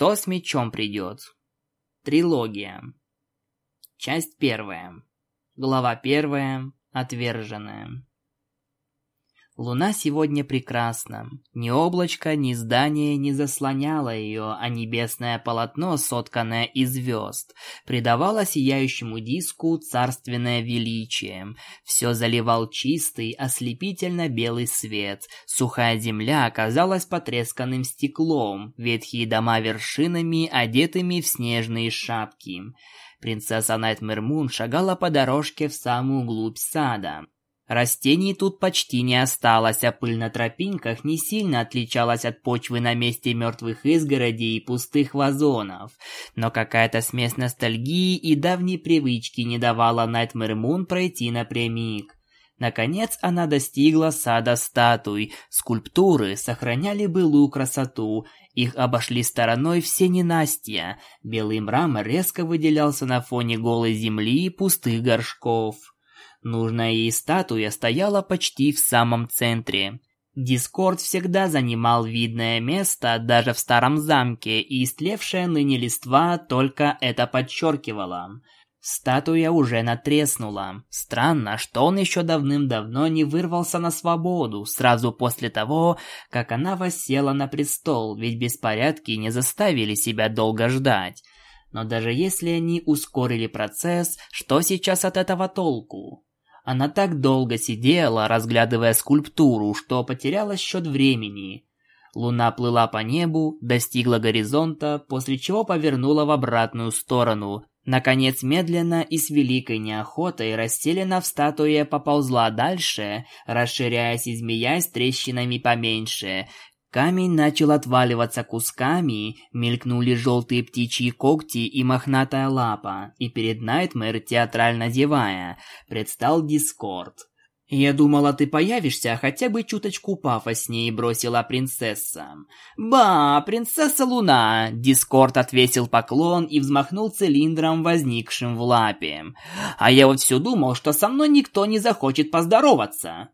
кто с мечом придет. Трилогия. Часть первая. Глава первая. Отверженная. Луна сегодня прекрасна. Ни облачко, ни здание не заслоняло ее, а небесное полотно, сотканное из звезд, придавало сияющему диску царственное величие. Все заливал чистый, ослепительно белый свет. Сухая земля оказалась потресканным стеклом, ветхие дома вершинами, одетыми в снежные шапки. Принцесса Найтмер Мун шагала по дорожке в самую глубь сада. Растений тут почти не осталось, а пыль на тропинках не сильно отличалась от почвы на месте мертвых изгородей и пустых вазонов. Но какая-то смесь ностальгии и давней привычки не давала Найтмэр Мун пройти напрямик. Наконец она достигла сада статуй. Скульптуры сохраняли былую красоту. Их обошли стороной все ненастья. Белый мрамор резко выделялся на фоне голой земли и пустых горшков. Нужная ей статуя стояла почти в самом центре. Дискорд всегда занимал видное место даже в старом замке, и истлевшая ныне листва только это подчеркивала. Статуя уже натреснула. Странно, что он еще давным-давно не вырвался на свободу, сразу после того, как она воссела на престол, ведь беспорядки не заставили себя долго ждать. Но даже если они ускорили процесс, что сейчас от этого толку? Она так долго сидела, разглядывая скульптуру, что потеряла счет времени. Луна плыла по небу, достигла горизонта, после чего повернула в обратную сторону. Наконец, медленно и с великой неохотой расселена в статуе поползла дальше, расширяясь и змеясь трещинами поменьше, Камень начал отваливаться кусками, мелькнули желтые птичьи когти и мохнатая лапа, и перед Найтмэр, театрально зевая, предстал Дискорд. «Я думала, ты появишься хотя бы чуточку пафоснее», — бросила принцесса. «Ба, принцесса Луна!» — Дискорд отвесил поклон и взмахнул цилиндром, возникшим в лапе. «А я вот все думал, что со мной никто не захочет поздороваться».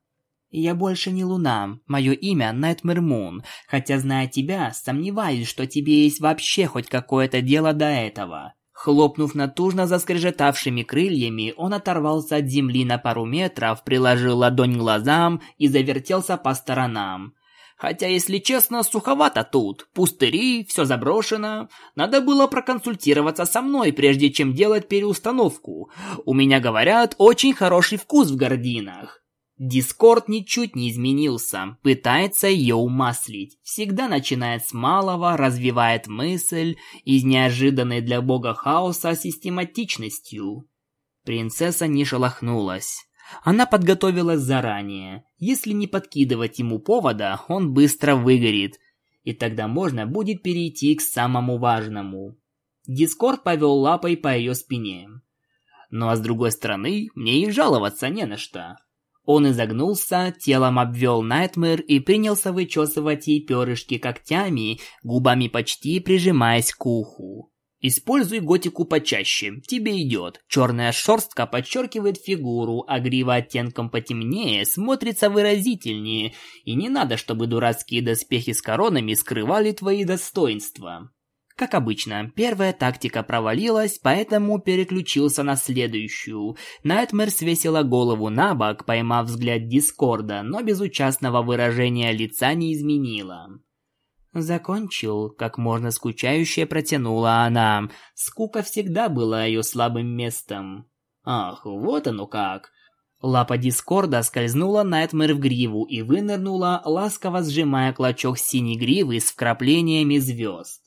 Я больше не Луна. Мое имя Найтмэр Мун. Хотя, зная тебя, сомневаюсь, что тебе есть вообще хоть какое-то дело до этого. Хлопнув натужно заскрежетавшими крыльями, он оторвался от земли на пару метров, приложил ладонь к глазам и завертелся по сторонам. Хотя, если честно, суховато тут. Пустыри, все заброшено. Надо было проконсультироваться со мной, прежде чем делать переустановку. У меня, говорят, очень хороший вкус в гординах. Дискорд ничуть не изменился, пытается ее умаслить. Всегда начинает с малого, развивает мысль из неожиданной для бога хаоса систематичностью. Принцесса не шелохнулась. Она подготовилась заранее. Если не подкидывать ему повода, он быстро выгорит. И тогда можно будет перейти к самому важному. Дискорд повел лапой по ее спине. Ну а с другой стороны, мне и жаловаться не на что. Он изогнулся, телом обвел Найтмэр и принялся вычесывать ей перышки когтями, губами почти прижимаясь к уху. Используй готику почаще, тебе идет. Черная шерстка подчеркивает фигуру, а грива оттенком потемнее смотрится выразительнее, и не надо, чтобы дурацкие доспехи с коронами скрывали твои достоинства. Как обычно, первая тактика провалилась, поэтому переключился на следующую. Найтмер свесила голову на бок, поймав взгляд Дискорда, но безучастного выражения лица не изменила. «Закончил», — как можно скучающе протянула она. Скука всегда была ее слабым местом. «Ах, вот оно как!» Лапа Дискорда скользнула Найтмер в гриву и вынырнула, ласково сжимая клочок синей гривы с вкраплениями звезд.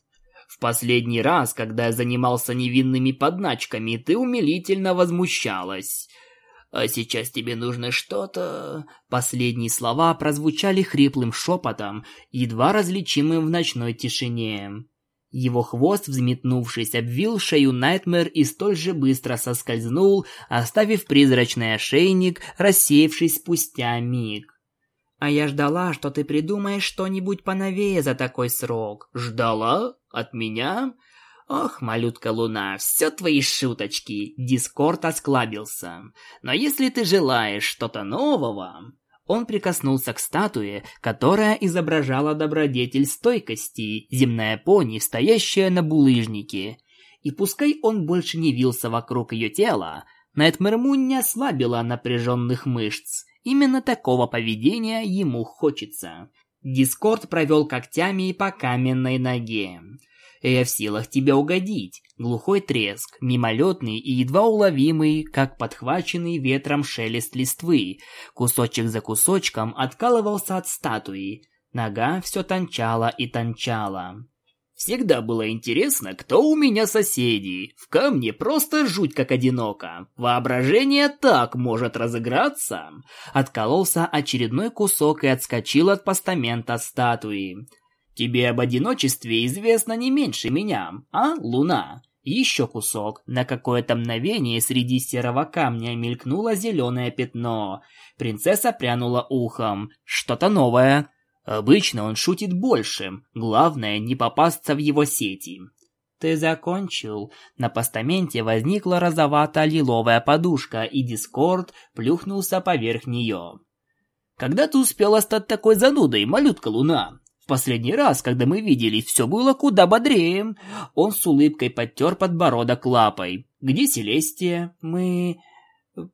В последний раз, когда я занимался невинными подначками, ты умилительно возмущалась. А сейчас тебе нужно что-то...» Последние слова прозвучали хриплым шепотом, едва различимым в ночной тишине. Его хвост, взметнувшись, обвил шею Найтмер и столь же быстро соскользнул, оставив призрачный ошейник, рассеявшись спустя миг. А я ждала, что ты придумаешь что-нибудь поновее за такой срок. Ждала? От меня? Ох, малютка Луна, все твои шуточки. Дискорд осклабился. Но если ты желаешь что-то нового... Он прикоснулся к статуе, которая изображала добродетель стойкости, земная пони, стоящая на булыжнике. И пускай он больше не вился вокруг ее тела, Найтмерму не ослабила напряженных мышц. Именно такого поведения ему хочется. Дискорд провел когтями по каменной ноге. «Я в силах тебе угодить». Глухой треск, мимолетный и едва уловимый, как подхваченный ветром шелест листвы. Кусочек за кусочком откалывался от статуи. Нога все тончала и тончала. Всегда было интересно, кто у меня соседи. В камне просто жуть как одиноко. Воображение так может разыграться. Откололся очередной кусок и отскочил от постамента статуи. Тебе об одиночестве известно не меньше меня, а, Луна? Еще кусок. На какое-то мгновение среди серого камня мелькнуло зеленое пятно. Принцесса прянула ухом. Что-то новое. Обычно он шутит больше. Главное, не попасться в его сети. «Ты закончил?» На постаменте возникла розовато-лиловая подушка, и Дискорд плюхнулся поверх нее. «Когда ты успела стать такой занудой, малютка Луна?» последний раз, когда мы виделись, все было куда бодрее. Он с улыбкой подтер подбородок лапой. Где Селестия? Мы...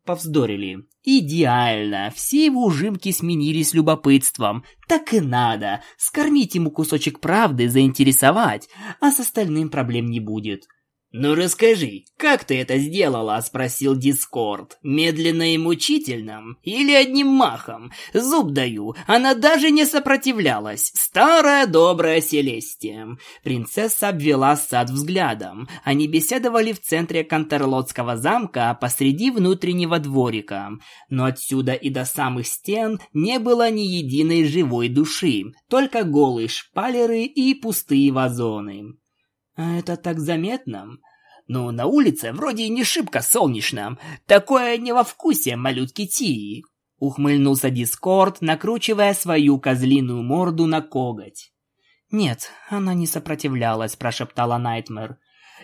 Повздорили. Идеально. Все его ужимки сменились любопытством. Так и надо. Скормить ему кусочек правды, заинтересовать, а с остальным проблем не будет. «Ну расскажи, как ты это сделала?» – спросил Дискорд. «Медленно и мучительно? Или одним махом? Зуб даю, она даже не сопротивлялась. Старая добрая Селестия». Принцесса обвела сад взглядом. Они беседовали в центре Кантерлотского замка посреди внутреннего дворика. Но отсюда и до самых стен не было ни единой живой души, только голые шпалеры и пустые вазоны. А это так заметно. Ну, на улице вроде и не шибко солнечно. Такое не во вкусе малютки Тии. Ухмыльнулся Дискорд, накручивая свою козлиную морду на коготь. «Нет, она не сопротивлялась», – прошептала Найтмер.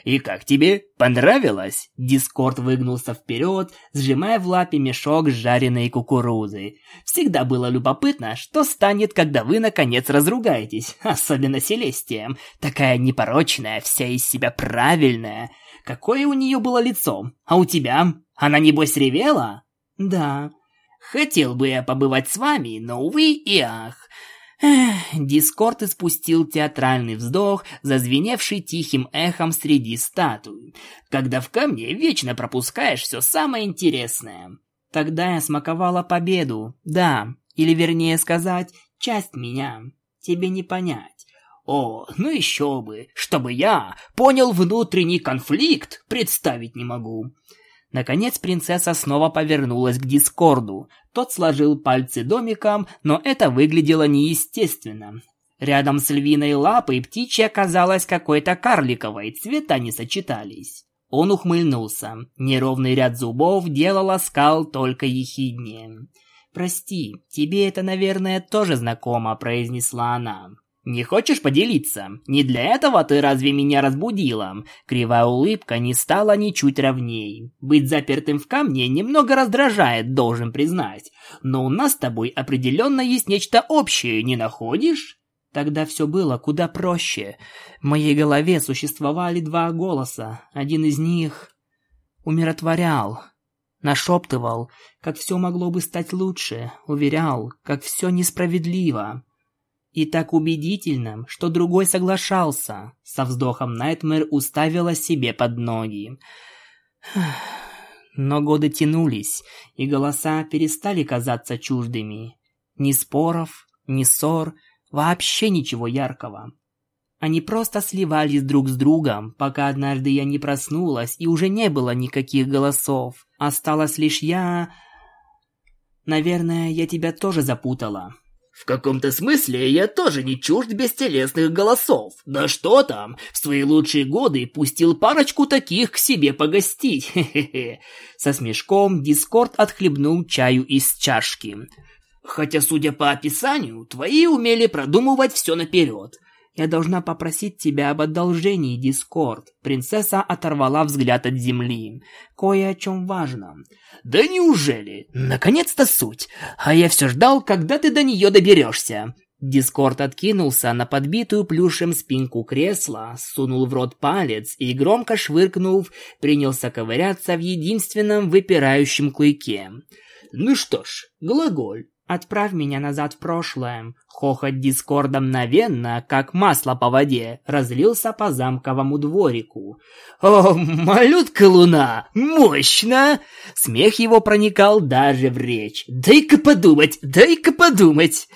«И как тебе? Понравилось?» Дискорд выгнулся вперед, сжимая в лапе мешок с жареной кукурузы. «Всегда было любопытно, что станет, когда вы, наконец, разругаетесь. Особенно Селестия. Такая непорочная, вся из себя правильная. Какое у нее было лицо? А у тебя? Она, небось, ревела?» «Да». «Хотел бы я побывать с вами, но, увы и ах. Эх, Дискорд испустил театральный вздох, зазвеневший тихим эхом среди статуй. Когда в камне вечно пропускаешь все самое интересное. Тогда я смаковала победу, да, или вернее сказать, часть меня. Тебе не понять. О, ну еще бы, чтобы я понял внутренний конфликт, представить не могу. Наконец принцесса снова повернулась к Дискорду. Тот сложил пальцы домиком, но это выглядело неестественно. Рядом с львиной лапой птичья казалась какой-то карликовой, цвета не сочетались. Он ухмыльнулся. Неровный ряд зубов делал оскал только ехиднее. «Прости, тебе это, наверное, тоже знакомо», — произнесла она. «Не хочешь поделиться? Не для этого ты разве меня разбудила?» Кривая улыбка не стала ничуть ровней. «Быть запертым в камне немного раздражает, должен признать. Но у нас с тобой определенно есть нечто общее, не находишь?» Тогда все было куда проще. В моей голове существовали два голоса. Один из них умиротворял, нашептывал, как все могло бы стать лучше, уверял, как все несправедливо. И так убедительным, что другой соглашался. Со вздохом Найтмэр уставила себе под ноги. Но годы тянулись, и голоса перестали казаться чуждыми. Ни споров, ни ссор, вообще ничего яркого. Они просто сливались друг с другом, пока однажды я не проснулась, и уже не было никаких голосов. Осталась лишь я... Наверное, я тебя тоже запутала. В каком-то смысле я тоже не чужд бестелесных голосов. Да что там, в свои лучшие годы пустил парочку таких к себе погостить. Хе-хе-хе. Со смешком Дискорд отхлебнул чаю из чашки. Хотя, судя по описанию, твои умели продумывать все наперед. Я должна попросить тебя об одолжении, Дискорд. Принцесса оторвала взгляд от земли. Кое о чем важном. Да неужели? Наконец-то суть. А я все ждал, когда ты до нее доберешься. Дискорд откинулся на подбитую плюшем спинку кресла, сунул в рот палец и, громко швыркнув, принялся ковыряться в единственном выпирающем клыке. «Ну что ж, глаголь. Отправь меня назад в прошлое». Хохот Дискорда мгновенно, как масло по воде, разлился по замковому дворику. «О, малютка луна! Мощно!» Смех его проникал даже в речь. «Дай-ка подумать, дай-ка подумать!»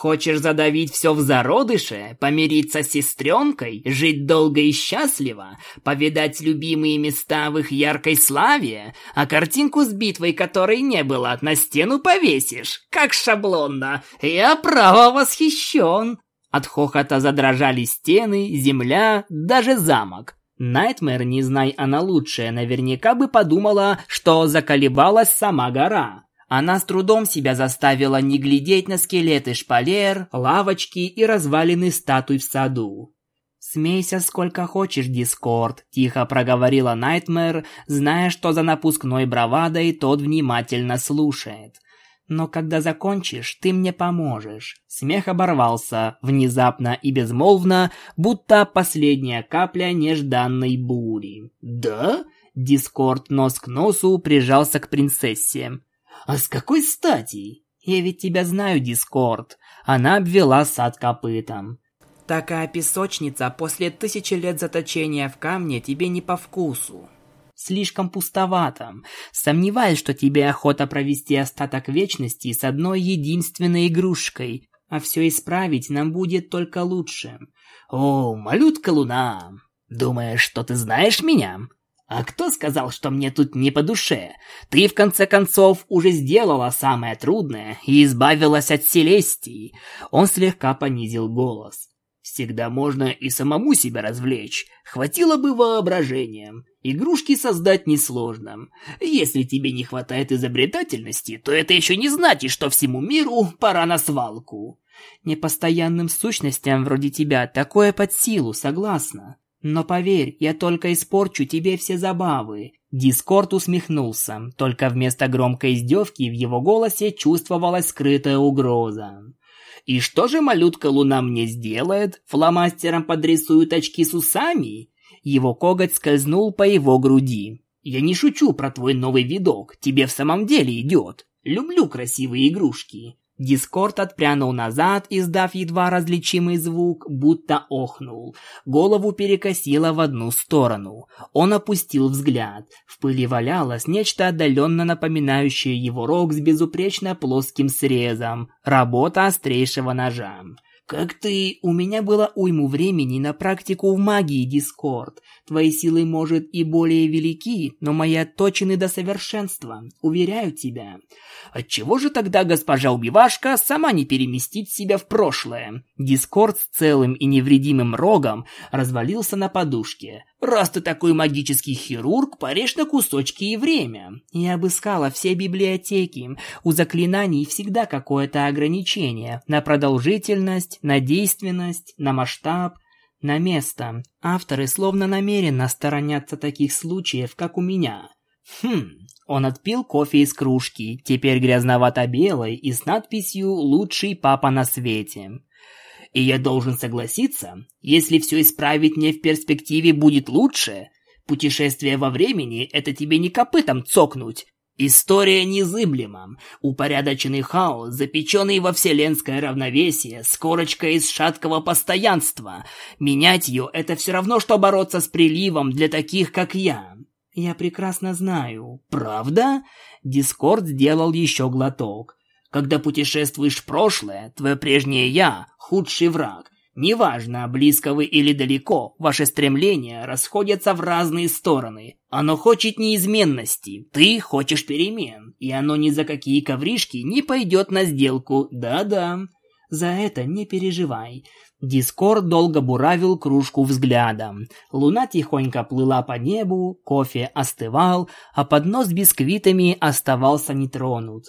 Хочешь задавить все в зародыше, помириться с сестренкой, жить долго и счастливо, повидать любимые места в их яркой славе, а картинку с битвой, которой не было, на стену повесишь? Как шаблонно! Я право восхищен!» От хохота задрожали стены, земля, даже замок. Найтмэр, не знай она лучшее, наверняка бы подумала, что заколебалась сама гора. Она с трудом себя заставила не глядеть на скелеты шпалер, лавочки и развалины статуй в саду. «Смейся сколько хочешь, Дискорд», – тихо проговорила Найтмэр, зная, что за напускной бравадой тот внимательно слушает. «Но когда закончишь, ты мне поможешь». Смех оборвался, внезапно и безмолвно, будто последняя капля нежданной бури. «Да?» Дискорд нос к носу прижался к принцессе. «А с какой стати?» «Я ведь тебя знаю, Дискорд». Она обвела сад копытом. «Такая песочница после тысячи лет заточения в камне тебе не по вкусу. Слишком пустовато. Сомневаюсь, что тебе охота провести остаток вечности с одной единственной игрушкой, а все исправить нам будет только лучше». «О, малютка луна, думаешь, что ты знаешь меня?» А кто сказал, что мне тут не по душе? Ты, в конце концов, уже сделала самое трудное и избавилась от Селестии. Он слегка понизил голос. Всегда можно и самому себя развлечь. Хватило бы воображения. Игрушки создать несложно. Если тебе не хватает изобретательности, то это еще не значит, что всему миру пора на свалку. Непостоянным сущностям вроде тебя такое под силу, согласна. Но поверь, я только испорчу тебе все забавы. Дискорд усмехнулся, только вместо громкой издевки в его голосе чувствовалась скрытая угроза. «И что же малютка Луна мне сделает? Фломастером подрисует очки с усами?» Его коготь скользнул по его груди. «Я не шучу про твой новый видок, тебе в самом деле идет. Люблю красивые игрушки. Дискорд отпрянул назад, издав едва различимый звук, будто охнул. Голову перекосило в одну сторону. Он опустил взгляд. В пыли валялось нечто отдаленно напоминающее его рог с безупречно плоским срезом. Работа острейшего ножа. «Как ты, у меня было уйму времени на практику в магии, Дискорд. Твои силы, может, и более велики, но мои отточены до совершенства, уверяю тебя. Отчего же тогда госпожа Убивашка сама не переместит себя в прошлое? Дискорд с целым и невредимым рогом развалился на подушке. Раз ты такой магический хирург, порежь на кусочки и время. Я обыскала все библиотеки. У заклинаний всегда какое-то ограничение на продолжительность, на действенность, на масштаб – на место. Авторы словно намеренно сторонятся таких случаев, как у меня. Хм, он отпил кофе из кружки, теперь грязновато-белой и с надписью «Лучший папа на свете». И я должен согласиться, если все исправить мне в перспективе будет лучше, путешествие во времени – это тебе не копытом цокнуть, История незыблема, упорядоченный хаос, запеченный во вселенское равновесие, с корочкой из шаткого постоянства. Менять ее – это все равно, что бороться с приливом для таких, как я. Я прекрасно знаю. Правда? Дискорд сделал еще глоток. Когда путешествуешь в прошлое, твое прежнее «я» – худший враг – Неважно, близко вы или далеко, ваши стремления расходятся в разные стороны. Оно хочет неизменности, ты хочешь перемен, и оно ни за какие ковришки не пойдет на сделку, да-да. За это не переживай. Дискорд долго буравил кружку взглядом. Луна тихонько плыла по небу, кофе остывал, а поднос с бисквитами оставался нетронут.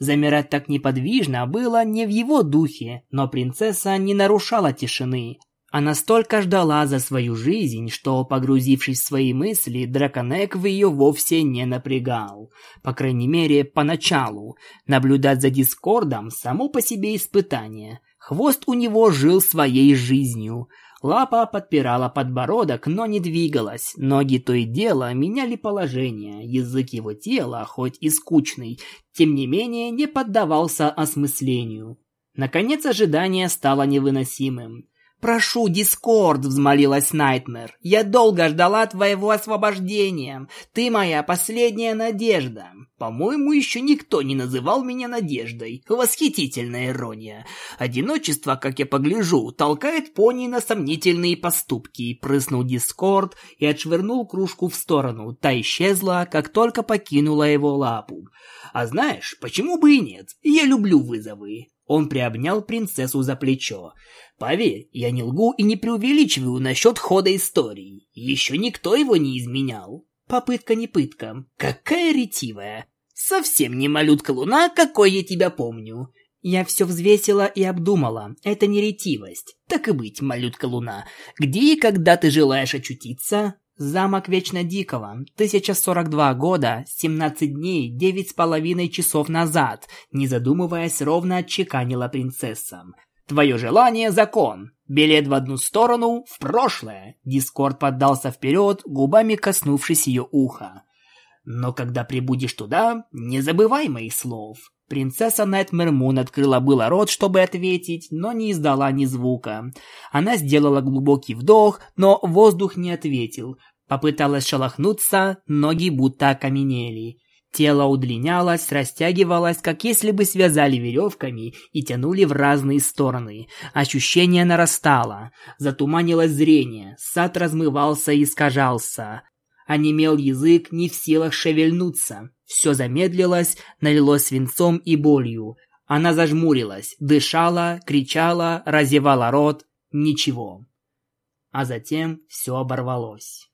Замирать так неподвижно было не в его духе, но принцесса не нарушала тишины. Она столько ждала за свою жизнь, что, погрузившись в свои мысли, Драконек в ее вовсе не напрягал. По крайней мере, поначалу. Наблюдать за Дискордом – само по себе испытание. Хвост у него жил своей жизнью – Лапа подпирала подбородок, но не двигалась. Ноги то и дело меняли положение. Язык его тела, хоть и скучный, тем не менее не поддавался осмыслению. Наконец ожидание стало невыносимым. «Прошу, Дискорд!» — взмолилась Найтмер. «Я долго ждала твоего освобождения. Ты моя последняя надежда. По-моему, еще никто не называл меня надеждой. Восхитительная ирония. Одиночество, как я погляжу, толкает пони на сомнительные поступки». Прыснул Дискорд и отшвырнул кружку в сторону. Та исчезла, как только покинула его лапу. «А знаешь, почему бы и нет? Я люблю вызовы». Он приобнял принцессу за плечо. Поверь, я не лгу и не преувеличиваю насчет хода истории. Еще никто его не изменял. Попытка не пытка. Какая ретивая. Совсем не малютка луна, какой я тебя помню. Я все взвесила и обдумала. Это не ретивость. Так и быть, малютка луна. Где и когда ты желаешь очутиться? Замок Вечно Дикого. 1042 года, 17 дней, 9 с половиной часов назад. Не задумываясь, ровно отчеканила принцесса. Твое желание — закон. Билет в одну сторону — в прошлое. Дискорд поддался вперед, губами коснувшись ее уха. Но когда прибудешь туда, не забывай моих слов. Принцесса Найтмер Мун открыла было рот, чтобы ответить, но не издала ни звука. Она сделала глубокий вдох, но воздух не ответил. Попыталась шелохнуться, ноги будто окаменели. Тело удлинялось, растягивалось, как если бы связали веревками и тянули в разные стороны. Ощущение нарастало, затуманилось зрение, сад размывался и искажался. Онемел язык, не в силах шевельнуться. Все замедлилось, налилось свинцом и болью. Она зажмурилась, дышала, кричала, разевала рот. Ничего. А затем все оборвалось.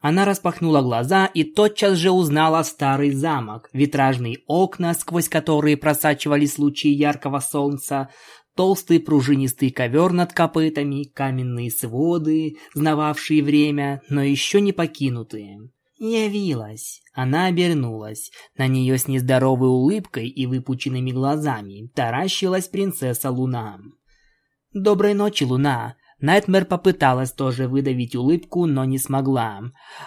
Она распахнула глаза и тотчас же узнала старый замок, витражные окна, сквозь которые просачивались лучи яркого солнца, толстый пружинистый ковер над копытами, каменные своды, знававшие время, но еще не покинутые. Явилась. Она обернулась. На нее с нездоровой улыбкой и выпученными глазами таращилась принцесса Луна. «Доброй ночи, Луна!» Найтмер попыталась тоже выдавить улыбку, но не смогла.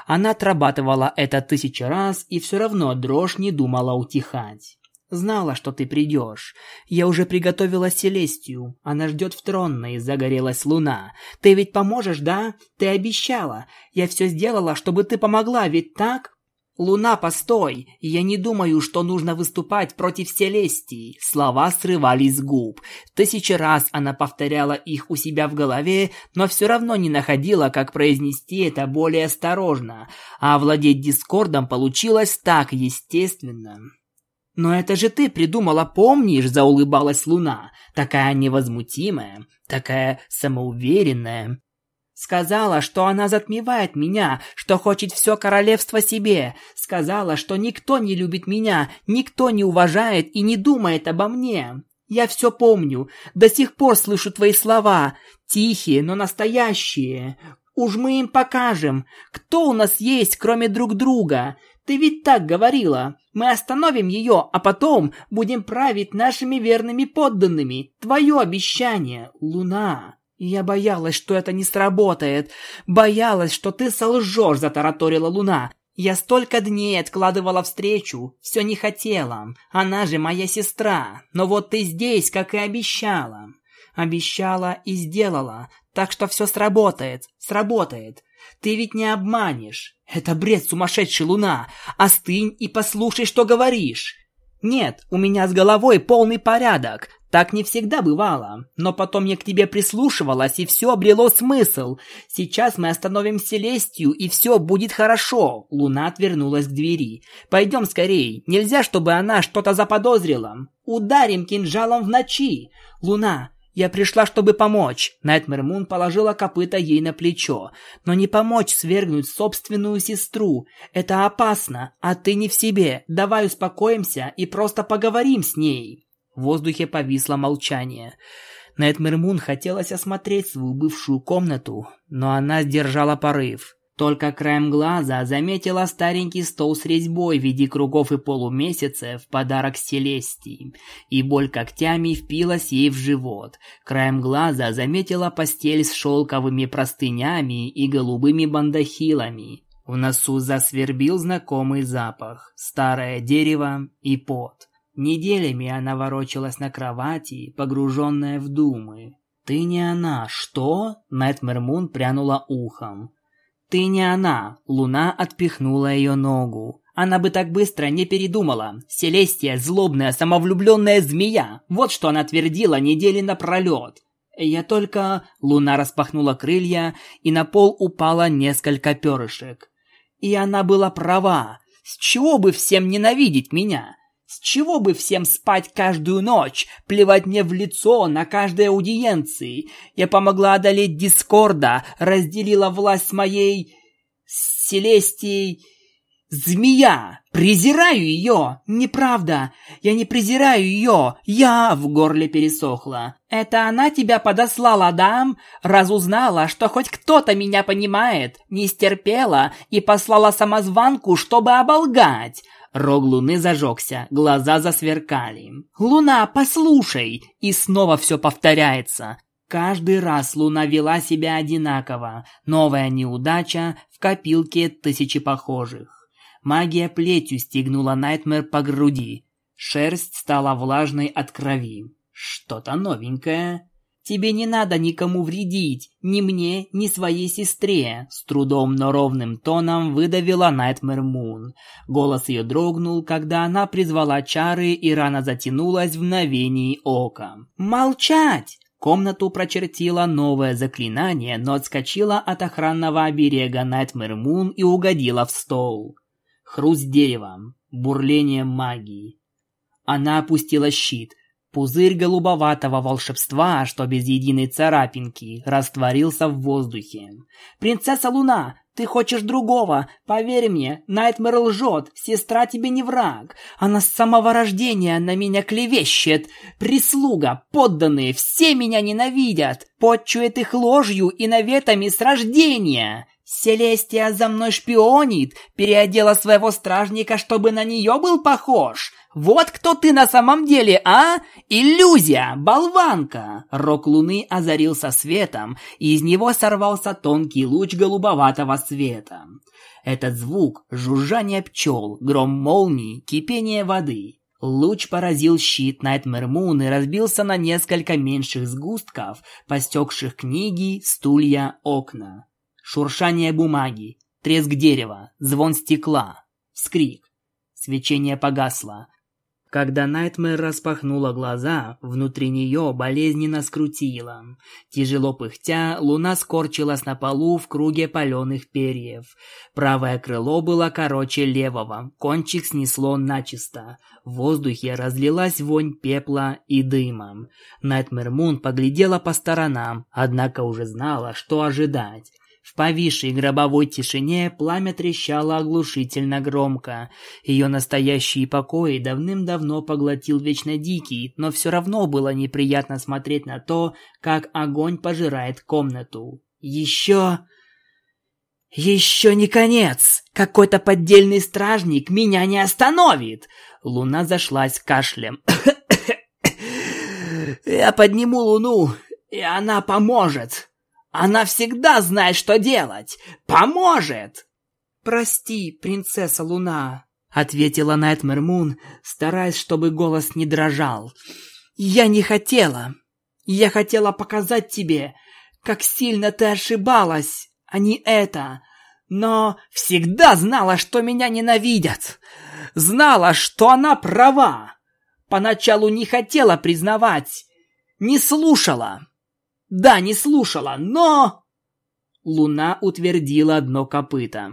Она отрабатывала это тысячи раз и все равно дрожь не думала утихать. Знала, что ты придешь. Я уже приготовила Селестию. Она ждет в тронной, загорелась луна. Ты ведь поможешь, да? Ты обещала. Я все сделала, чтобы ты помогла, ведь так? «Луна, постой! Я не думаю, что нужно выступать против Селестии!» Слова срывались с губ. Тысячи раз она повторяла их у себя в голове, но все равно не находила, как произнести это более осторожно, а овладеть дискордом получилось так естественно. «Но это же ты придумала, помнишь?» – заулыбалась Луна. Такая невозмутимая, такая самоуверенная. Сказала, что она затмевает меня, что хочет все королевство себе. Сказала, что никто не любит меня, никто не уважает и не думает обо мне. Я все помню, до сих пор слышу твои слова, тихие, но настоящие. Уж мы им покажем, кто у нас есть, кроме друг друга. Ты ведь так говорила. Мы остановим ее, а потом будем править нашими верными подданными. Твое обещание, Луна. Я боялась, что это не сработает. Боялась, что ты солжешь, затараторила Луна. Я столько дней откладывала встречу, все не хотела. Она же моя сестра. Но вот ты здесь, как и обещала. Обещала и сделала. Так что все сработает, сработает. Ты ведь не обманешь. Это бред сумасшедший луна. Остынь и послушай, что говоришь. Нет, у меня с головой полный порядок. Так не всегда бывало, но потом я к тебе прислушивалась, и все обрело смысл. Сейчас мы остановим Селестию, и все будет хорошо. Луна отвернулась к двери. Пойдем скорей, нельзя, чтобы она что-то заподозрила. Ударим кинжалом в ночи. Луна, Я пришла, чтобы помочь. Найтмер Мун положила копыта ей на плечо. Но не помочь свергнуть собственную сестру. Это опасно, а ты не в себе. Давай успокоимся и просто поговорим с ней. В воздухе повисло молчание. Найтмер Мун хотелось осмотреть свою бывшую комнату, но она сдержала порыв. Только краем глаза заметила старенький стол с резьбой в виде кругов и полумесяца в подарок Селестии, и боль когтями впилась ей в живот. Краем глаза заметила постель с шелковыми простынями и голубыми бандахилами. В носу засвербил знакомый запах, старое дерево и пот. Неделями она ворочалась на кровати, погруженная в думы. «Ты не она, что?» Найтмер Мун прянула ухом. «Ты не она!» Луна отпихнула ее ногу. Она бы так быстро не передумала. Селестия – злобная, самовлюбленная змея. Вот что она твердила недели напролет. Я только... Луна распахнула крылья, и на пол упало несколько перышек. И она была права. С чего бы всем ненавидеть меня? С чего бы всем спать каждую ночь, плевать мне в лицо на каждой аудиенции? Я помогла одолеть Дискорда, разделила власть моей... Селестией... Змея! Презираю ее! Неправда! Я не презираю ее! Я в горле пересохла. Это она тебя подослала, дам? Разузнала, что хоть кто-то меня понимает, не стерпела и послала самозванку, чтобы оболгать. Рог луны зажегся, глаза засверкали. «Луна, послушай!» И снова все повторяется. Каждый раз луна вела себя одинаково. Новая неудача в копилке тысячи похожих. Магия плетью стегнула Найтмер по груди. Шерсть стала влажной от крови. Что-то новенькое. Тебе не надо никому вредить, ни мне, ни своей сестре, с трудом, но ровным тоном выдавила Найтмер Мун. Голос ее дрогнул, когда она призвала чары, и рана затянулась в мгновении ока. Молчать! Комнату прочертила новое заклинание, но отскочила от охранного оберега Найтмер Мун и угодила в стол. Хруст деревом, бурление магии. Она опустила щит, Пузырь голубоватого волшебства, что без единой царапинки, растворился в воздухе. «Принцесса Луна, ты хочешь другого. Поверь мне, Найтмер лжет, сестра тебе не враг. Она с самого рождения на меня клевещет. Прислуга, подданные, все меня ненавидят. Подчует их ложью и наветами с рождения. Селестия за мной шпионит, переодела своего стражника, чтобы на нее был похож». «Вот кто ты на самом деле, а? Иллюзия, болванка!» Рок луны озарился светом, и из него сорвался тонкий луч голубоватого света. Этот звук — жужжание пчел, гром молний, кипение воды. Луч поразил щит Найтмер Мун и разбился на несколько меньших сгустков, постекших книги, стулья, окна. Шуршание бумаги, треск дерева, звон стекла, вскрик. Свечение погасло. Когда Найтмэр распахнула глаза, внутри нее болезненно скрутило. Тяжело пыхтя, луна скорчилась на полу в круге паленых перьев. Правое крыло было короче левого, кончик снесло начисто. В воздухе разлилась вонь пепла и дыма. Найтмэр Мун поглядела по сторонам, однако уже знала, что ожидать. В повисшей гробовой тишине пламя трещало оглушительно громко. Ее настоящие покои давным-давно поглотил Вечно Дикий, но все равно было неприятно смотреть на то, как огонь пожирает комнату. Еще... «Еще не конец! Какой-то поддельный стражник меня не остановит!» Луна зашлась кашлем. «Я подниму луну, и она поможет!» Она всегда знает, что делать! Поможет!» «Прости, принцесса Луна», — ответила Найтмер Мун, стараясь, чтобы голос не дрожал. «Я не хотела. Я хотела показать тебе, как сильно ты ошибалась, а не это. Но всегда знала, что меня ненавидят. Знала, что она права. Поначалу не хотела признавать, не слушала. Да, не слушала, но... Луна утвердила одно копыто.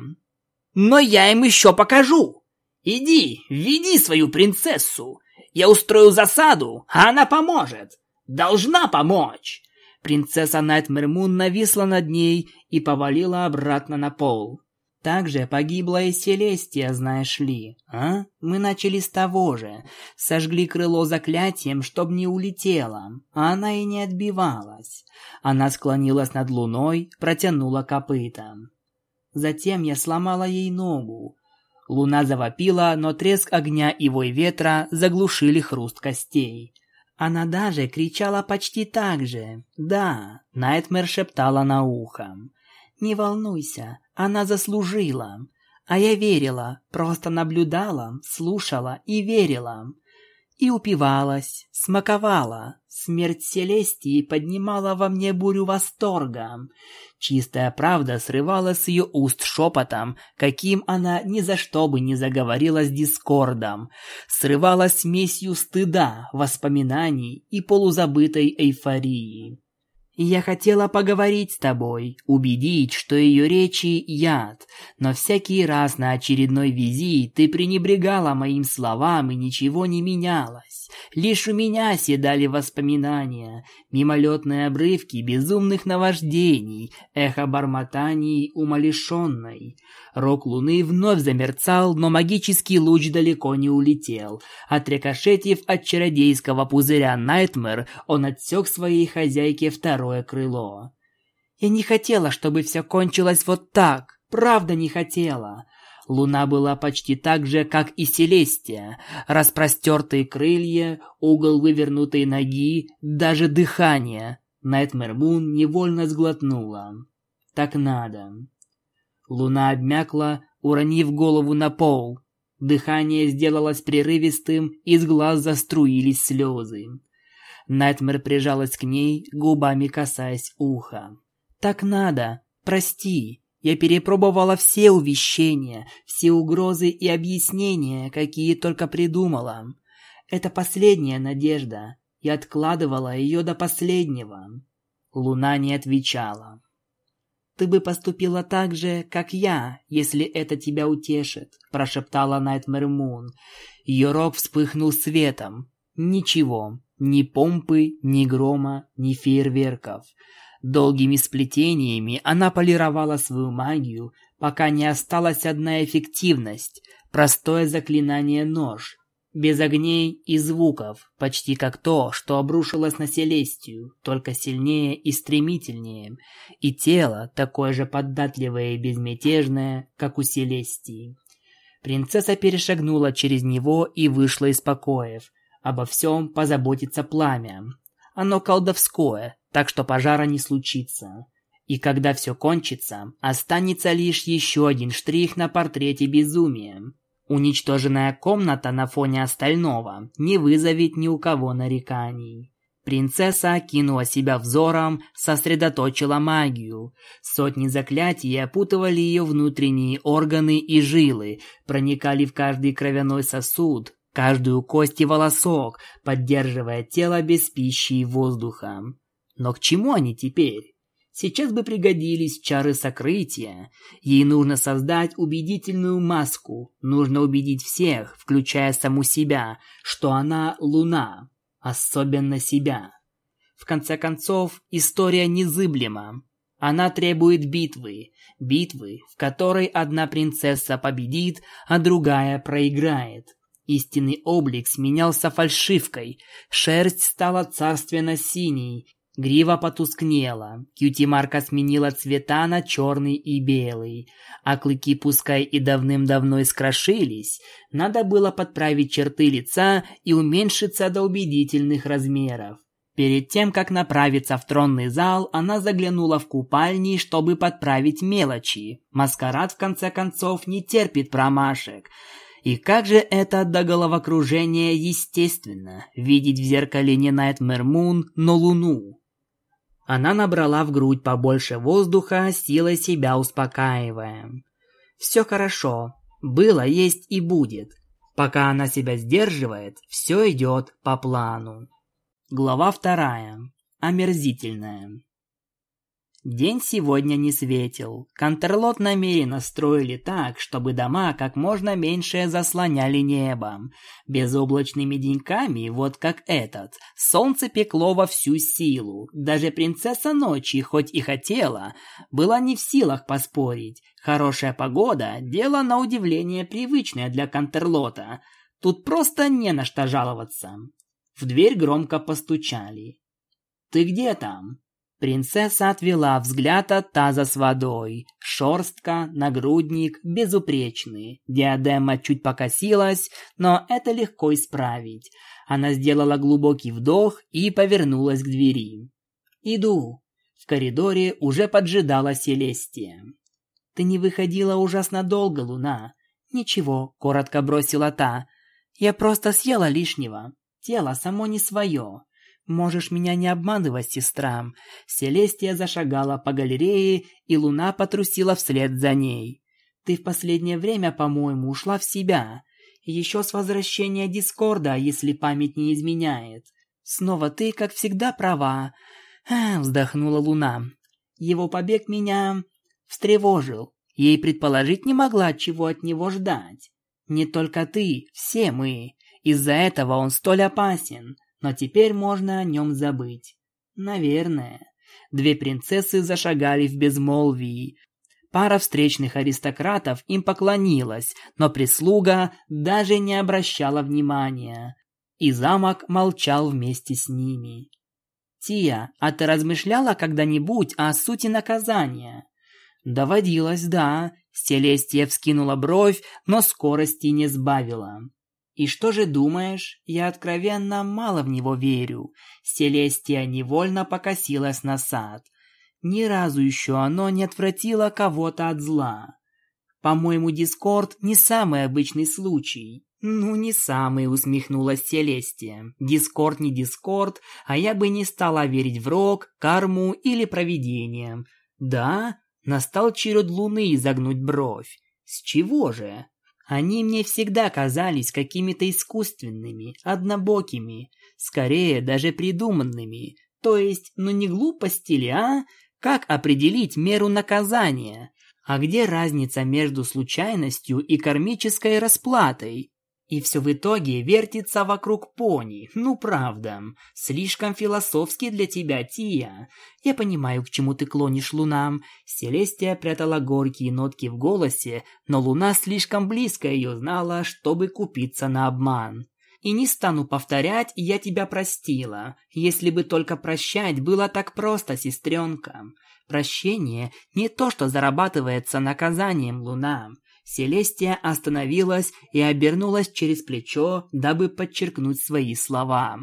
Но я им еще покажу. Иди, веди свою принцессу. Я устрою засаду, а она поможет. Должна помочь!» Принцесса Найтмермун нависла над ней и повалила обратно на пол. Также погибла и Селестия, знаешь ли, а? Мы начали с того же. Сожгли крыло заклятием, чтоб не улетело, а она и не отбивалась. Она склонилась над луной, протянула копыта. Затем я сломала ей ногу. Луна завопила, но треск огня и вой ветра заглушили хруст костей. Она даже кричала почти так же. Да, Найтмер шептала на ухо. «Не волнуйся, она заслужила». А я верила, просто наблюдала, слушала и верила. И упивалась, смаковала. Смерть Селестии поднимала во мне бурю восторга. Чистая правда срывала с ее уст шепотом, каким она ни за что бы не заговорила с Дискордом. Срывала смесью стыда, воспоминаний и полузабытой эйфории. Я хотела поговорить с тобой, убедить, что ее речи яд, но всякий раз на очередной визит ты пренебрегала моим словам и ничего не менялось. Лишь у меня седали воспоминания, мимолетные обрывки безумных наваждений, эхо бормотаний умалишенной. Рок луны вновь замерцал, но магический луч далеко не улетел. Отрикошетив от чародейского пузыря Найтмер, он отсек своей хозяйке второе крыло. «Я не хотела, чтобы все кончилось вот так, правда не хотела». Луна была почти так же, как и Селестия. Распростертые крылья, угол вывернутой ноги, даже дыхание. Найтмер Мун невольно сглотнула. Так надо. Луна обмякла, уронив голову на пол. Дыхание сделалось прерывистым, из глаз заструились слезы. Найтмер прижалась к ней, губами касаясь уха. «Так надо. Прости. Я перепробовала все увещения, все угрозы и объяснения, какие только придумала. Это последняя надежда. Я откладывала ее до последнего». Луна не отвечала. «Ты бы поступила так же, как я, если это тебя утешит», – прошептала Найтмэр Мун. Ее рог вспыхнул светом. Ничего, ни помпы, ни грома, ни фейерверков. Долгими сплетениями она полировала свою магию, пока не осталась одна эффективность – простое заклинание «Нож», без огней и звуков, почти как то, что обрушилось на Селестию, только сильнее и стремительнее, и тело такое же податливое и безмятежное, как у Селестии. Принцесса перешагнула через него и вышла из покоев. Обо всем позаботится пламя. Оно колдовское, так что пожара не случится. И когда все кончится, останется лишь еще один штрих на портрете безумия. Уничтоженная комната на фоне остального не вызовет ни у кого нареканий. Принцесса окинула себя взором, сосредоточила магию. Сотни заклятий опутывали ее внутренние органы и жилы, проникали в каждый кровяной сосуд, каждую кость и волосок, поддерживая тело без пищи и воздуха. Но к чему они теперь? Сейчас бы пригодились чары сокрытия. Ей нужно создать убедительную маску. Нужно убедить всех, включая саму себя, что она луна. Особенно себя. В конце концов, история незыблема. Она требует битвы. Битвы, в которой одна принцесса победит, а другая проиграет. Истинный облик сменялся фальшивкой. Шерсть стала царственно-синей, Грива потускнела, кьюти-марка сменила цвета на черный и белый, а клыки пускай и давным-давно искрошились, надо было подправить черты лица и уменьшиться до убедительных размеров. Перед тем, как направиться в тронный зал, она заглянула в купальни, чтобы подправить мелочи. Маскарад, в конце концов, не терпит промашек. И как же это до головокружения естественно, видеть в зеркале не Найтмэр Мун, но Луну. Она набрала в грудь побольше воздуха, силой себя успокаивая. Все хорошо. Было, есть и будет. Пока она себя сдерживает, все идет по плану. Глава вторая. Омерзительная. День сегодня не светил. Контрлот намеренно строили так, чтобы дома как можно меньше заслоняли небом. Безоблачными деньками, вот как этот, солнце пекло во всю силу. Даже принцесса ночи, хоть и хотела, была не в силах поспорить. Хорошая погода – дело на удивление привычное для Контрлота. Тут просто не на что жаловаться. В дверь громко постучали. «Ты где там?» Принцесса отвела взгляд от таза с водой. Шорстка, нагрудник безупречные. Диадема чуть покосилась, но это легко исправить. Она сделала глубокий вдох и повернулась к двери. «Иду». В коридоре уже поджидала Селестия. «Ты не выходила ужасно долго, Луна». «Ничего», — коротко бросила та. «Я просто съела лишнего. Тело само не свое. Можешь меня не обманывать, сестра. Селестия зашагала по галерее, и луна потрусила вслед за ней. Ты в последнее время, по-моему, ушла в себя. Еще с возвращения Дискорда, если память не изменяет. Снова ты, как всегда, права. вздохнула луна. Его побег меня встревожил. Ей предположить не могла, чего от него ждать. Не только ты, все мы. Из-за этого он столь опасен но теперь можно о нем забыть. Наверное. Две принцессы зашагали в безмолвии. Пара встречных аристократов им поклонилась, но прислуга даже не обращала внимания. И замок молчал вместе с ними. «Тия, а ты размышляла когда-нибудь о сути наказания?» «Доводилось, да». Селестия вскинула бровь, но скорости не сбавила. И что же думаешь? Я откровенно мало в него верю. Селестия невольно покосилась на сад. Ни разу еще оно не отвратило кого-то от зла. По-моему, Дискорд не самый обычный случай. Ну, не самый, усмехнулась Селестия. Дискорд не Дискорд, а я бы не стала верить в рок, карму или провидение. Да, настал черед Луны изогнуть бровь. С чего же? Они мне всегда казались какими-то искусственными, однобокими, скорее даже придуманными. То есть, ну не глупости ли, а? Как определить меру наказания? А где разница между случайностью и кармической расплатой? И все в итоге вертится вокруг пони. Ну, правда. Слишком философски для тебя, Тия. Я понимаю, к чему ты клонишь, Луна. Селестия прятала горькие нотки в голосе, но Луна слишком близко ее знала, чтобы купиться на обман. И не стану повторять, я тебя простила. Если бы только прощать было так просто, сестренка. Прощение не то, что зарабатывается наказанием, Луна. Селестия остановилась и обернулась через плечо, дабы подчеркнуть свои слова.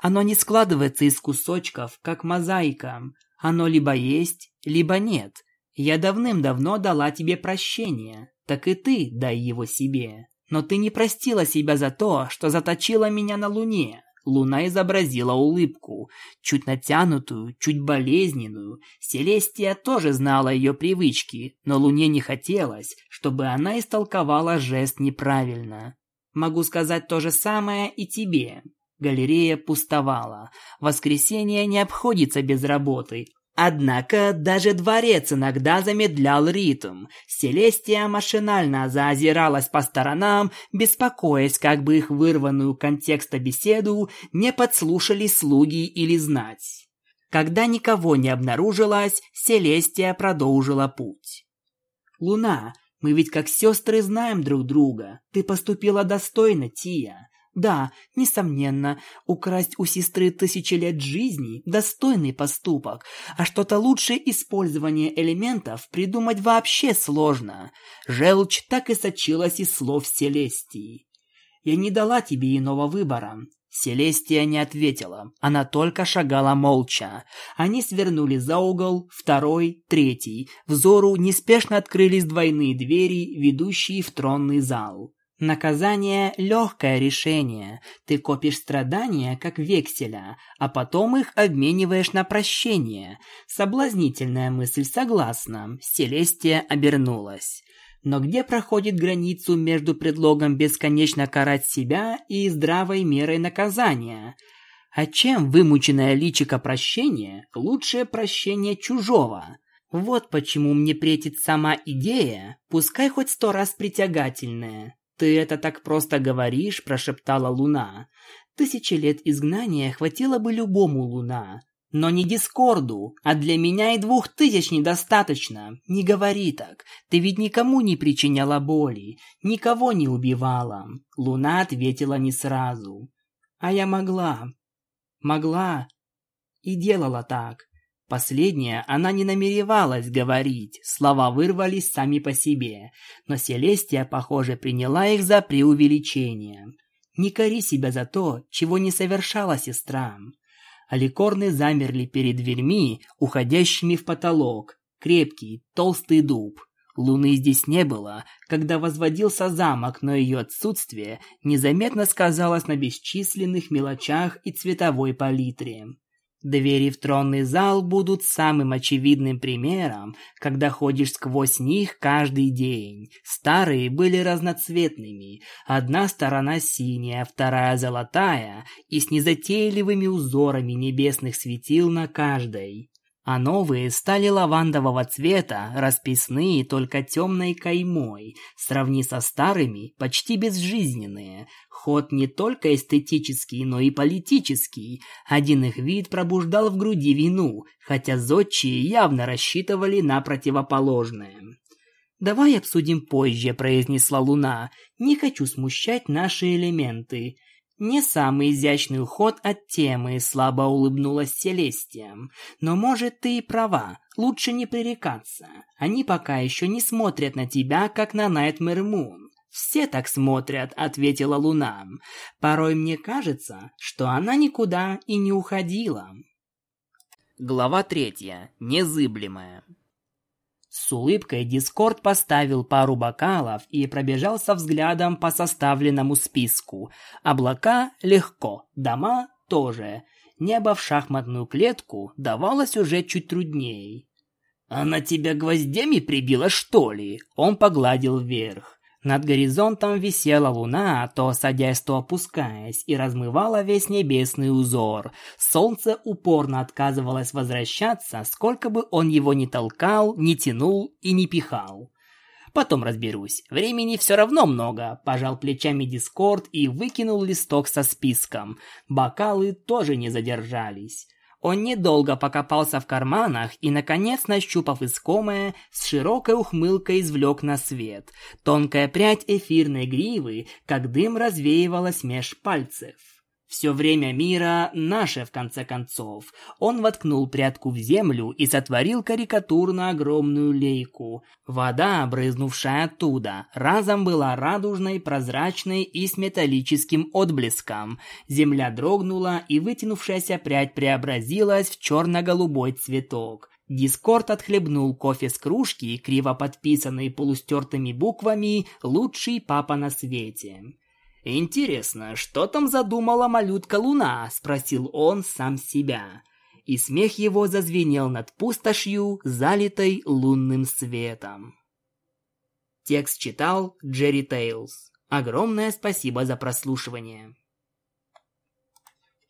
Оно не складывается из кусочков, как мозаика. Оно либо есть, либо нет. Я давным-давно дала тебе прощение, так и ты дай его себе. Но ты не простила себя за то, что заточила меня на луне. Луна изобразила улыбку, чуть натянутую, чуть болезненную. Селестия тоже знала ее привычки, но Луне не хотелось, чтобы она истолковала жест неправильно. Могу сказать то же самое и тебе. Галерея пустовала. Воскресенье не обходится без работы, Однако даже дворец иногда замедлял ритм. Селестия машинально заозиралась по сторонам, беспокоясь, как бы их вырванную контекста беседу не подслушали слуги или знать. Когда никого не обнаружилось, Селестия продолжила путь. «Луна, мы ведь как сестры знаем друг друга. Ты поступила достойно, Тия. Да, несомненно, украсть у сестры тысячи лет жизни – достойный поступок, а что-то лучше использования элементов придумать вообще сложно. Желчь так и сочилась из слов Селестии. «Я не дала тебе иного выбора». Селестия не ответила, она только шагала молча. Они свернули за угол, второй, третий. Взору неспешно открылись двойные двери, ведущие в тронный зал. Наказание – легкое решение. Ты копишь страдания, как векселя, а потом их обмениваешь на прощение. Соблазнительная мысль, согласна. Селестия обернулась. Но где проходит границу между предлогом бесконечно карать себя и здравой мерой наказания? А чем вымученное личико прощения лучшее прощение чужого? Вот почему мне претит сама идея, пускай хоть сто раз притягательная. «Ты это так просто говоришь», – прошептала Луна. «Тысячи лет изгнания хватило бы любому Луна. Но не Дискорду, а для меня и двух тысяч недостаточно. Не говори так. Ты ведь никому не причиняла боли, никого не убивала. Луна ответила не сразу. А я могла. Могла. И делала так. Последнее она не намеревалась говорить, слова вырвались сами по себе, но Селестия, похоже, приняла их за преувеличение. Не кори себя за то, чего не совершала сестра. Аликорны замерли перед дверьми, уходящими в потолок. Крепкий, толстый дуб. Луны здесь не было, когда возводился замок, но ее отсутствие незаметно сказалось на бесчисленных мелочах и цветовой палитре. Двери в тронный зал будут самым очевидным примером, когда ходишь сквозь них каждый день. Старые были разноцветными. Одна сторона синяя, вторая золотая и с незатейливыми узорами небесных светил на каждой а новые стали лавандового цвета, расписные только темной каймой, сравни со старыми, почти безжизненные. Ход не только эстетический, но и политический. Один их вид пробуждал в груди вину, хотя зодчие явно рассчитывали на противоположное. «Давай обсудим позже», — произнесла Луна. «Не хочу смущать наши элементы». Не самый изящный уход от темы, слабо улыбнулась Селестия. Но может ты и права, лучше не пререкаться. Они пока еще не смотрят на тебя, как на Найтмэр Мун. «Все так смотрят», — ответила Луна. «Порой мне кажется, что она никуда и не уходила». Глава третья. Незыблемая. С улыбкой Дискорд поставил пару бокалов и пробежался взглядом по составленному списку. Облака – легко, дома – тоже. Небо в шахматную клетку давалось уже чуть трудней. «Она тебя гвоздями прибила, что ли?» Он погладил вверх. Над горизонтом висела луна, то садясь, то опускаясь, и размывала весь небесный узор. Солнце упорно отказывалось возвращаться, сколько бы он его ни толкал, ни тянул и ни пихал. Потом разберусь. Времени все равно много. Пожал плечами Дискорд и выкинул листок со списком. Бокалы тоже не задержались. Он недолго покопался в карманах и, наконец, нащупав искомое, с широкой ухмылкой извлек на свет. Тонкая прядь эфирной гривы, как дым развеивалась меж пальцев. Все время мира наше, в конце концов. Он воткнул прядку в землю и сотворил карикатурно огромную лейку. Вода, брызнувшая оттуда, разом была радужной, прозрачной и с металлическим отблеском. Земля дрогнула, и вытянувшаяся прядь преобразилась в черно-голубой цветок. Дискорд отхлебнул кофе с кружки, криво подписанной полустертыми буквами «Лучший папа на свете». «Интересно, что там задумала малютка Луна?» – спросил он сам себя. И смех его зазвенел над пустошью, залитой лунным светом. Текст читал Джерри Тейлз. Огромное спасибо за прослушивание.